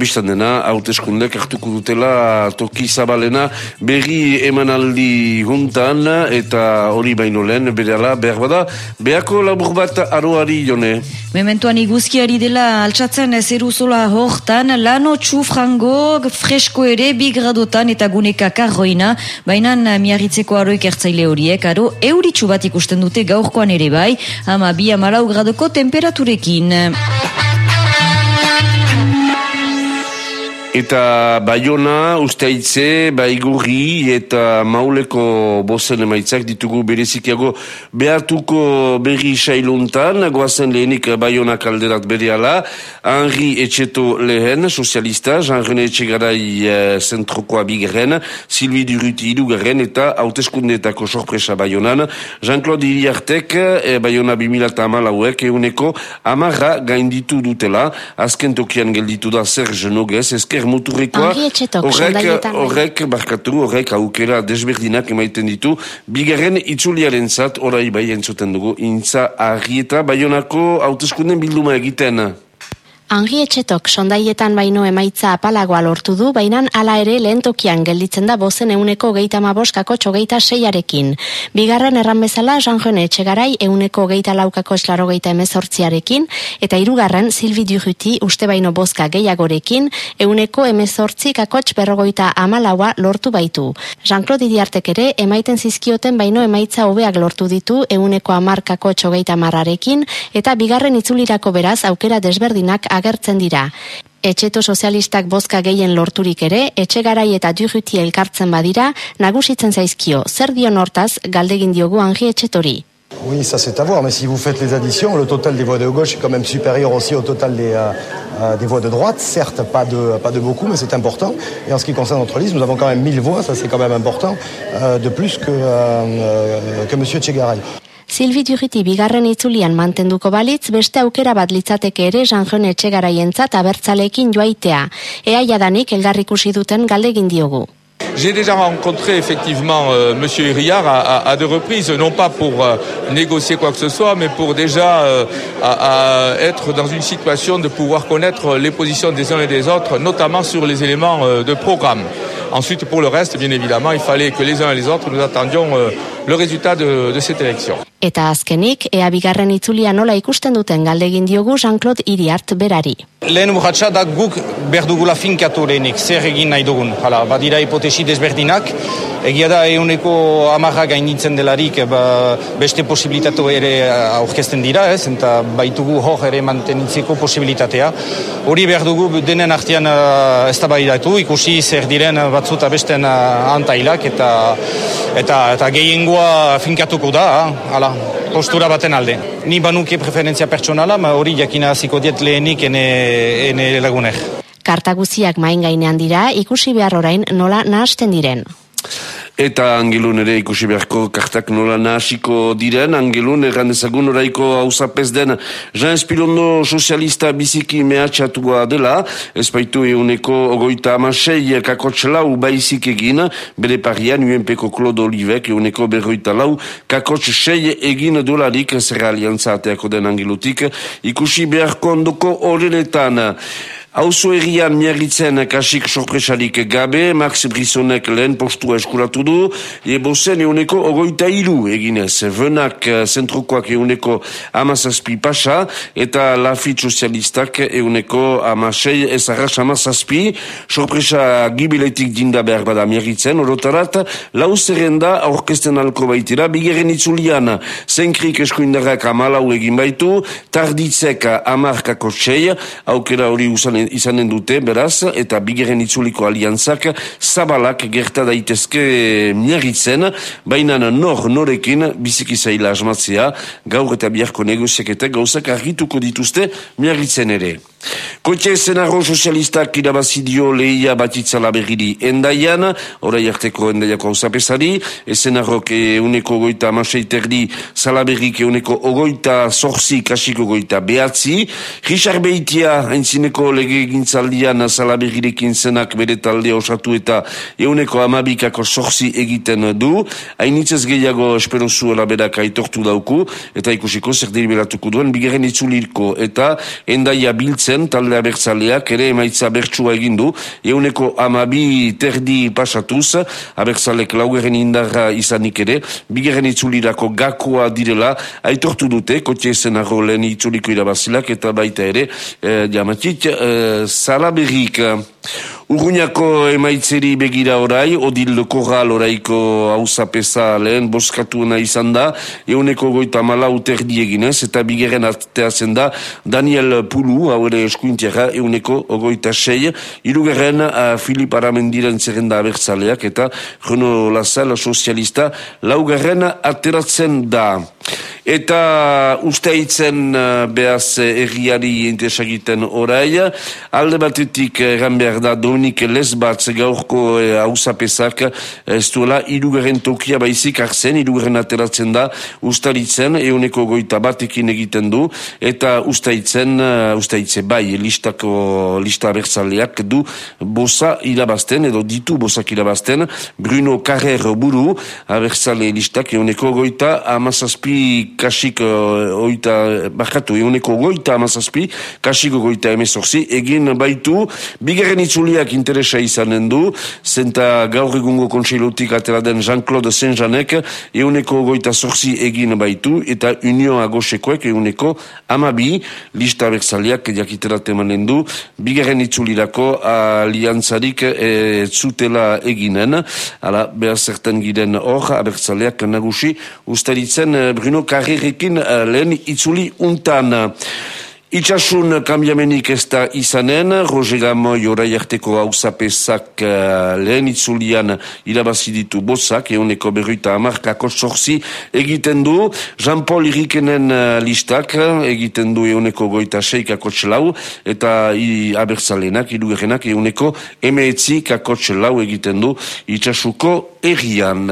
Bistan dena, hauteskundek hartuko dutela toki zabalena berri emanaldi juntan eta hori baino lehen berala behar bada. Beako labur bat aroari jone. Mementuan iguzkiari dela altsatzen zeruzola hortan, lano txufrango fresko ere bigradotan eta guneka karroina, baina miarritzeko aroik ertzaile horiek, aro euritxu bat ikusten dute gaurkoan ere bai, ama bi amalau gradoko temperaturekin. Eta Bayona, Ustaitze, Baigurri eta Mauleko bozen emaitzak ditugu berezikiago. Behartuko berri sailuntan, goazen lehenik Bayona kalderat bereala, Henri Etxeto lehen, sozialista, Jean-René Etxegarai eh, zentrokoa bigarren, Silvi Duruti idugarren eta hauteskundetako sorpresa Bayonan, Jean-Claude Iriartek, eh, Bayona 2000 lauek, euneko amarra gainditu dutela, azken tokian gelditu da Serge Noguez, ezker Iker Muturrikoa horrek, horrek, barkatu, horrek aukera desberdinak emaiten ditu. Bigarren itzuliaren zat, orai bai entzuten dugu, intza argieta, baionako hauteskunden bilduma egiten. Angi etxetok sondaietan baino emaitza apalagoa lortu du, bainan hala ere lehentokian gelditzen da bozen euneko geita maboskako txogeita seiarekin. Bigarren erran bezala, Jean etxegarai euneko geita laukako eslaro geita emezortziarekin, eta irugarren Silvi Duruti uste baino boska gehiagorekin, euneko emezortzi kakotx berrogoita amalaua lortu baitu. Jean-Claude Idiartek ere, emaiten zizkioten baino emaitza hobeak lortu ditu euneko amarkako txogeita marrarekin, eta bigarren itzulirako beraz aukera desberdinak agertzen dira. Etxeto sozialistak bozka gehien lorturik ere, eta elkartzen badira, nagusitzen zaizkio, zer dion hortaz galdegin diogu angi etxetori? Oui, ça c'est à voir, mais si vous faites les additions, le total des voix de gauche est quand même supérieur aussi au total des, euh, euh voix de droite. Certes, pas de, pas de beaucoup, mais c'est important. Et en ce qui concerne notre liste, nous avons quand même 1000 voix, ça c'est quand même important, euh, de plus que, que M. Tchegaray. J'ai déjà rencontré effectivement euh, Monsieur à, deux reprises, non pas pour euh, négocier quoi que ce soit, mais pour déjà euh, être dans une situation de pouvoir connaître les positions des uns et des autres, notamment sur les éléments euh, de programme. Ensuite, pour le reste, bien évidemment, il fallait que les uns et les autres nous attendions euh, le résultat de, de cette élection. Eta azkenik, ea bigarren itzulia nola ikusten duten galdegin diogu Jean-Claude Iriart berari. Lehen urratxa da guk berdugula finkatu lehenik, zer egin nahi dugun. Hala, badira hipotesi desberdinak, egia da euneko amarra gainitzen delarik ba, beste posibilitatu ere aurkezten dira, ez, eta baitugu hor ere mantenitzeko posibilitatea. Hori behar dugu denen artean uh, ez da ikusi zer diren batzuta besten uh, antailak, eta, eta, eta gehiengoa finkatuko da, hala, postura baten alde. Ni banuke preferentzia pertsonala, ma hori jakina hasiko diet lehenik ene, ene lagunek. Kartaguziak main gainean dira, ikusi behar orain nola nahasten diren. Eta angelun ere ikusi beharko kartak nola nahasiko diren, angelun erran ezagun oraiko hausapez den Jean Espilondo sozialista biziki mehatxatua dela, espaitu euneko ogoita amasei kakotx lau baizik egin, bere parian UNPko Klodo Olivek euneko berroita lau kakotx sei egin dolarik zerra aliantza ateako den angelutik, ikusi beharko ondoko horrenetan. Hauzo egian miagitzen kasik sorpresarik gabe, Max Brisonek lehen postua eskuratu du, ebo zen euneko ogoita iru eginez, venak eh, zentrokoak euneko amazazpi pasa, eta lafit sozialistak euneko amasei ezarras amazazpi, sorpresa gibiletik dinda behar bada miagitzen, orotarat, lau zerrenda aurkesten alko baitira, bigeren itzulian, zenkrik eskuindarrak amalau egin baitu, tarditzek amarkako txei, aukera hori usan izanen dute, beraz, eta bigeren itzuliko aliantzak zabalak gerta daitezke miarritzen, baina nor norekin biziki zaila asmatzea, gaur eta biharko negoziaketak gauzak argituko dituzte miarritzen ere. Koitxe zenarro sozialistak irabazidio lehia batitzala berriri endaian, orai arteko endaiako hausapesari, ezenarrok euneko goita amaseiterdi salaberrik euneko ogoita zorzi kasiko goita behatzi, Richard Beitia haintzineko lege lege gintzaldian zalabegirekin zenak bere talde osatu eta euneko amabikako sorzi egiten du. Hainitzez gehiago espero zuela berak aitortu dauku eta ikusiko zer deliberatuko duen bigarren itzuliko eta endaia biltzen talde abertzaleak ere emaitza bertsua egindu euneko amabi terdi pasatuz abertzalek laugeren indarra izanik ere bigarren itzulirako gakoa direla aitortu dute. Kotxe esenarro lehen itzuliko irabazilak eta baita ere eh, jamatik eh, salaberrik Urruñako emaitzeri begira orai, odil korral oraiko hausapesa lehen boskatuena izan da, euneko goita mala uterdi eginez, eta bigeren arteazen da Daniel Pulu, hau ere eskuintiara, euneko ogoita sei, irugerren uh, Filip Aramendiren zerrenda abertzaleak, eta Renaud Lazal, sozialista, laugarren ateratzen da. Eta uste hitzen uh, behaz erriari entesagiten orai, alde batetik egan behar da Dominik Lesbatz gaurko hausapesak uh, ez duela irugaren tokia baizik arzen, irugaren ateratzen da. Ustaritzen, euneko goita batekin egiten du, eta uste hitzen, uh, uste hitze bai, listako, lista abertzaleak du bosa irabazten, edo ditu bosak irabazten, Bruno Carrer buru, abertzale listak euneko goita amazazpi kasik uh, oita, bakatu, eguneko goita amazazpi, kasiko goita emezorzi, egin baitu, bigarren itzuliak interesa izanen du, zenta gaur egungo kontseilotik atera den Jean-Claude Saint-Janek, eguneko goita zorzi egin baitu, eta Union Agosekoek eguneko amabi, lista berzaliak jakitera temanen du, bigarren itzulirako aliantzarik e, zutela eginen, ala, behar zerten giren hor, abertzaleak nagusi, ustaritzen Bruno Carrerekin uh, lehen itzuli untan. Itxasun kambiamenik ez da izanen, Roger Gamoi orai arteko hausapesak uh, lehen itzulian irabaziditu bozak, euneko berruita amarkako sorzi egiten du, Jean-Paul Irikenen uh, listak egiten du euneko goita seikako txelau, eta i, abertzalenak, irugerenak euneko emeetzi kako txelau egiten du itxasuko errian.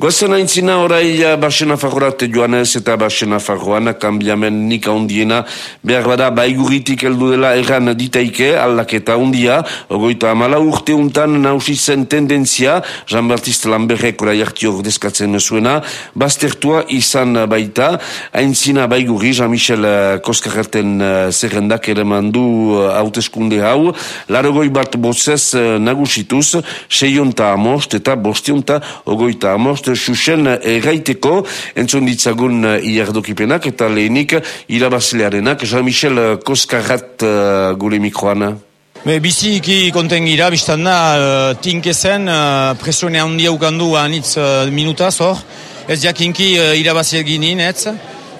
Goazen aintzina orai Baxena Fagorat joanez eta Baxena Fagoan kambiamen nik ondiena behar bada baiguritik heldu dela erran ditaike aldaketa ondia ogoita amala urte untan nausi zen tendentzia. Jean-Baptiste Lamberrek orai harti ordezkatzen zuena. Baztertua izan baita. Aintzina baiguri Jean-Michel Koskarraten zerrendak ere mandu hauteskunde hau. Larogoi bat bozez nagusituz seionta amost eta bostionta ogoita amost susen erraiteko entzun ditzagun uh, iardokipenak eta lehenik irabazlearenak. Jean-Michel Koskarrat uh, gure mikroana. Be, biziki konten gira, biztan da, uh, tinkezen, uh, presuene handia ukandu anitz uh, minutaz hor, ez jakinki uh, irabazle ginin, ez?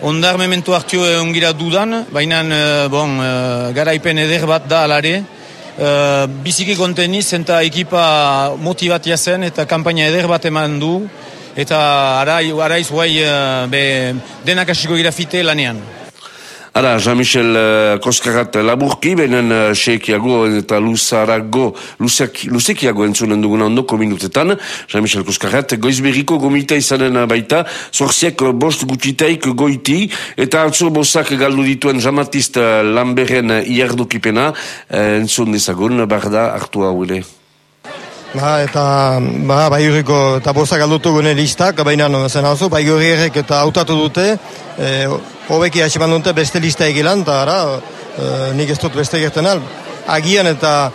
Ondar mementu hartio ongira dudan, baina uh, bon, uh, garaipen eder bat da alare, Uh, biziki konteniz eta ekipa motibatia zen eta kampaina eder bat eman du eta arai, araiz guai uh, denak hasiko gira fite lanean. Ara, Jean-Michel uh, Koskarat laburki, benen uh, seikiago eta luzarago, luzekiago entzunen duguna ondoko minutetan, Jean-Michel Koskarat, goizberriko gomita izanen baita, zorziak bost gutitaik goiti, eta atzo bosak galdu dituen jamatist uh, Lamberen iardokipena, uh, entzun dezagun, barda hartu hau ere. Ba, eta ba, bai hurriko eta bozak aldutu gune listak, baina no, zen hau bai hurriek eta hautatu dute, e, hobeki hasiman dute beste lista egilan, eta ara, e, nik ez dut beste gerten al. Agian eta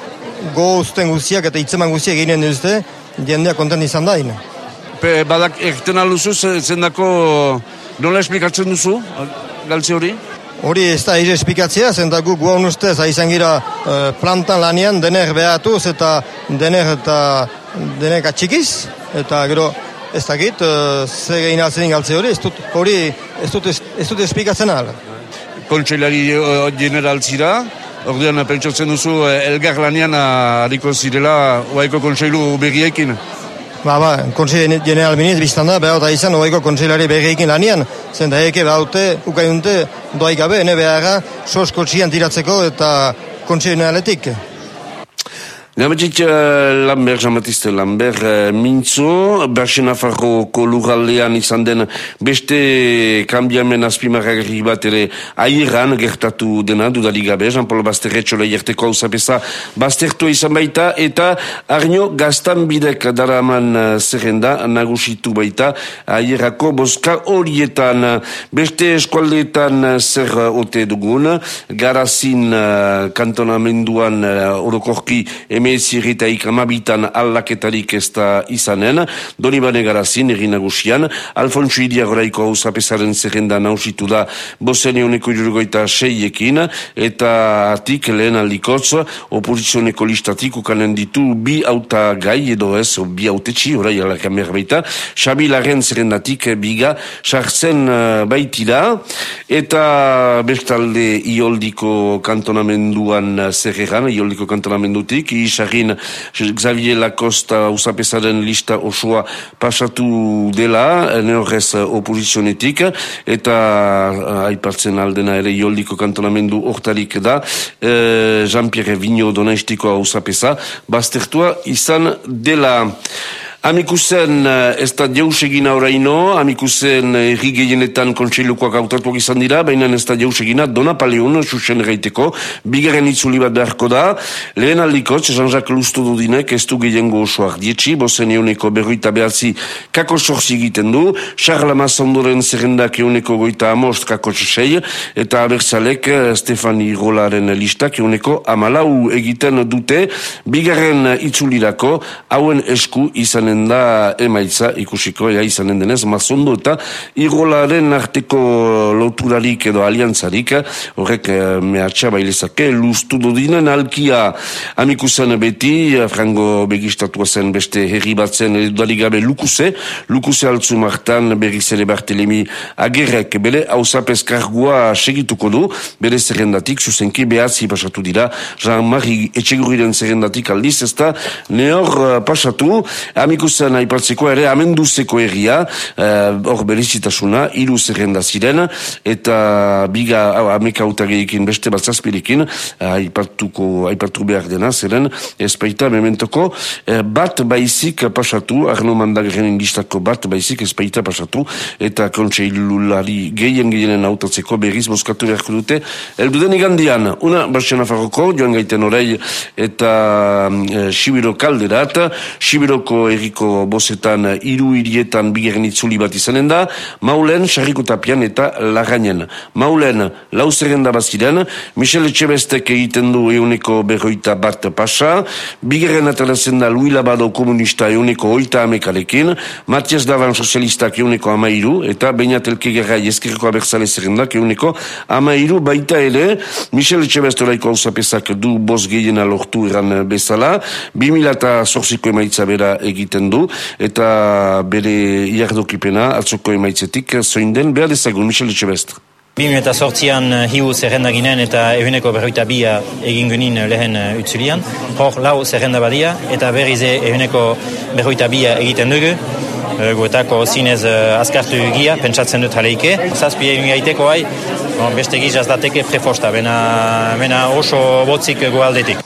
go guziak eta itzeman guziak eginen duzte, jendea konten izan da Pe, badak egiten aluzu, zendako nola esplikatzen duzu, galtze hori? Hori ez da ire espikatzea, zenta guk guan ustez, haizan gira uh, plantan lanian dener behatuz eta dener eta denek atxikiz, eta gero ez dakit, uh, ze gehin altzen galtze hori, ez dut hori ez dut, ez dut espikatzen ala. Kontseilari uh, general zira, ordean pentsatzen duzu elgar lanian hariko zirela oaiko kontseilu berriekin. Ba, ba, konsei general biniz biztan da, behar da izan, oaiko konseilari berreikin lanian, zen da eke baute, ukaiunte, doaik gabe, ene beharra, sos tiratzeko eta konsei generaletik. Gabetik uh, Lambert, Jean-Baptiste Lambert, uh, Mintzo, Bersen Afarroko lurraldean izan den beste kambiamen azpimarragarri bat ere airan gertatu dena dudali gabe, Jean-Paul Basterretxo lehierteko hau zapesa Bastertu izan baita eta Arno Gaztan bidek daraman uh, zerrenda nagusitu baita aierako boska horietan. Beste eskualdeetan zer ote dugun, garazin kantonamenduan uh, orokorki emezirritaik amabitan allaketarik ez da izanen, doni bane garazin, erinagusian, Alfonso Idiagoraiko hau zapesaren zerrenda nausitu da bozen euneko jurgoita seiekin, eta atik lehen aldikotz, opozizioneko listatik ukanen ditu bi auta gai edo ez, bi autetxi, orai alakamer baita, Xabi Laren zerrendatik biga sartzen uh, baitira, eta bestalde ioldiko kantonamenduan zerregan, ioldiko kantonamendutik, Isagin Xavier Lacosta usapesaren lista osoa pasatu dela, neorrez opozizionetik, eta uh, aipatzen aldena ere joldiko kantonamendu hortarik da, uh, Jean-Pierre Vigno donaistiko usapesa, baztertua izan dela. Amikusen eh, ez da jaus egina oraino, amikusen eh, erri gehienetan kontseilukoak autatuak izan dira, baina ez da jaus egina Dona Paleon, susen gaiteko, bigaren itzuli bat beharko da, lehen aldiko, Jean-Jacques Lusto dudinek, ez du gehiengo osoak dietxi, bozen euneko berroita behatzi kako sorzi egiten du, Charles Mazondoren zerrendak euneko goita amost kako txosei, eta abertzalek eh, Stefani Rolaren listak euneko amalau egiten dute, bigaren itzulirako, hauen esku izanen da emaitza ikusiko ea izanen denez mazondo eta irolaren arteko loturarik edo aliantzarik horrek eh, mehatxa bailezake lustu dodinen alkia. Amikusen beti frango begistatua zen beste herri batzen edudari gabe lukuse. Lukuse altzu martan berriz ere bartelemi agerrek bere hausapez kargua segituko du. Bere zerrendatik zuzenki behatzi pasatu dira. Jean-Marie etxeguriren zerrendatik aldiz ezta neor eh, pasatu. Amiku ikusten aipatzeko ere amenduzeko egia, eh, hor uh, berizitasuna, iru zerrenda ziren, eta biga utageekin beste bat zazpirikin, uh, aipatuko, aipatu behar dena, zeren, ezpaita mementoko, uh, bat baizik pasatu, arno mandagaren ingistako bat baizik ezpaita pasatu, eta kontseilulari gehien gehienen autatzeko berriz boskatu beharko dute, elduden igandian, una Barxena Farroko, joan gaiten orei, eta uh, Sibiro kalderat, Sibiroko eriko Bizkaiko bozetan iru hirietan bigeren itzuli bat izanen da, maulen, sarriko tapian eta laganen. Maulen, lau zerrenda baziren, Michele Txebestek egiten du euneko berroita bat pasa, bigeren atalazen da Lui Labado komunista euneko oita amekalekin, Matias Davan sozialistak euneko amairu, eta Beñatelke Gerra eskerreko abertzale zerrendak euneko amairu, baita ere, Michele Txebestolaiko hau du bos gehiena lortu eran bezala, 2000 eta zorziko emaitza bera egiten du eta bere iardokipena atzoko emaitzetik zoin den behar dezagun Michel eta sortzian eh, hiu zerrenda ginen eta eguneko berroita bia egin genin eh, lehen uh, utzulian. Hor lau zerrenda badia eta berrize eguneko berroita bia egiten dugu. Guetako zinez uh, azkartu gia, pentsatzen dut jaleike. Zazpi egin gaiteko hai, beste gizaz dateke prefosta, bena, bena oso botzik goaldetik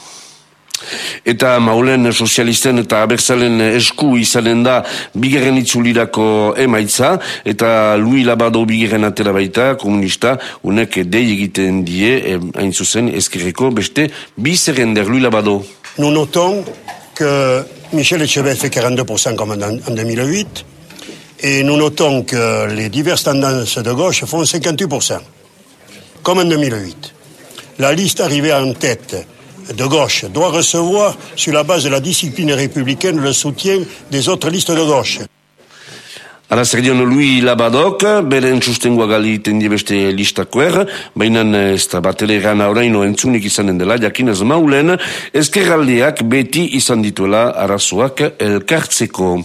Nous notons que Michel Echebet fait 42% comme en 2008 et nous notons que les diverses tendances de gauche font 58% comme en 2008. La liste arrivée en tête de gauche doit recevoir, sur la base de la discipline républicaine, le soutien des autres listes de gauche. Ara zer dion lui labadok, beren sustengoa gali tendi beste listakoer, baina ez da batele gana oraino entzunik izanen dela, jakinez maulen, ezkerraldeak beti izan dituela arazoak elkartzeko.